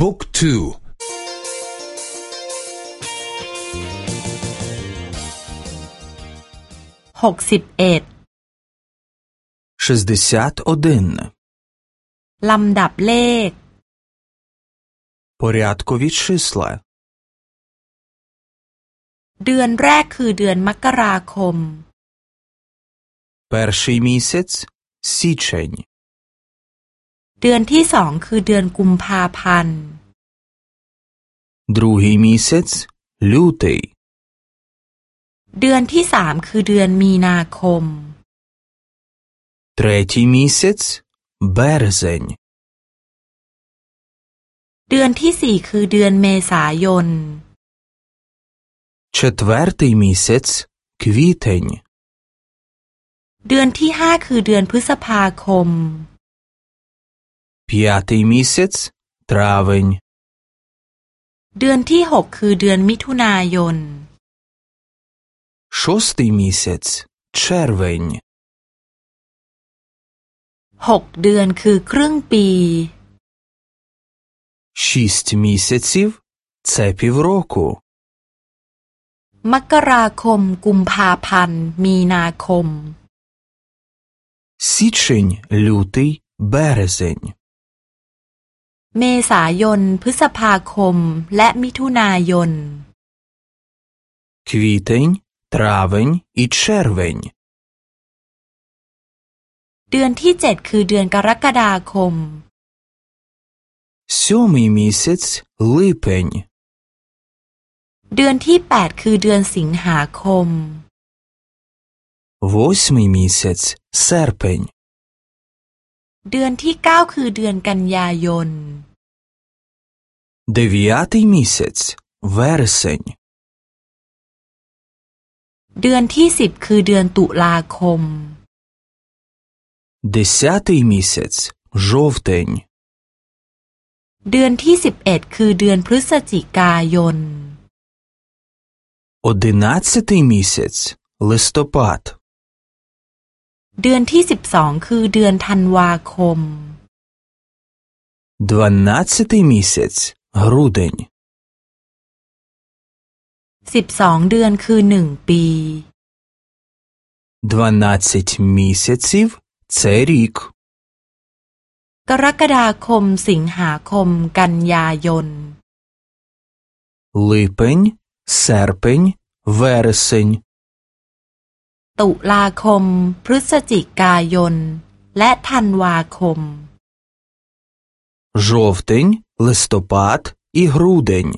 บุ๊กทูหกสิบเอ็ด шістдесят один ลำดับเลข порядкові числа เดือนแรกคือเดือนมกราคม перший місяць січень เดือนที่สองคือเดือนกุมภาพันธ์ другий місяць лютий เดือนที่สามคือเดือนมีนาคม третій місяць березень เดือนที่สี่คือเดือนเมษายน четвертий місяць квітень เดือนที่ห้าคือเดือนพฤษภาคม п'ятий місяць травень เดือนที่หกคือเดือนมิถุนายน шостий місяць червень หกเดือนคือครึ่งปี шість місяців це півроку มกราคม กุมภาพันธ์ มีนาคม січень лютий березень เมษายน พฤษภาคม และมิถุนายน квітень травень і червень เดือนที่เจ็ดคือเดือนกรกฎาคม сьомий місяць липень เดือนที่แปดคือเดือนสิงหาคม восьмий місяць серпень เดือนที่เก้าคือเดือนกันยายน дев'ятий місяць вересень เดือนที่สิบคือเดือนตุลาคม десятий місяць жовтень เดือนที่สิบเอ็ดคือเดือนพฤศจิกายน одинадцятий місяць листопад เดือนที่สิบสองคือเดือนธันวาคม дванадцятий місяць грудень สิบสองเดือนคือหนึ่งปี дванадцять місяців це рік กรกฎาคมสิงหาคม กันยายน липень серпень вересень ตุลาคม พฤศจิกายน และธันวาคม жовтень листопад і грудень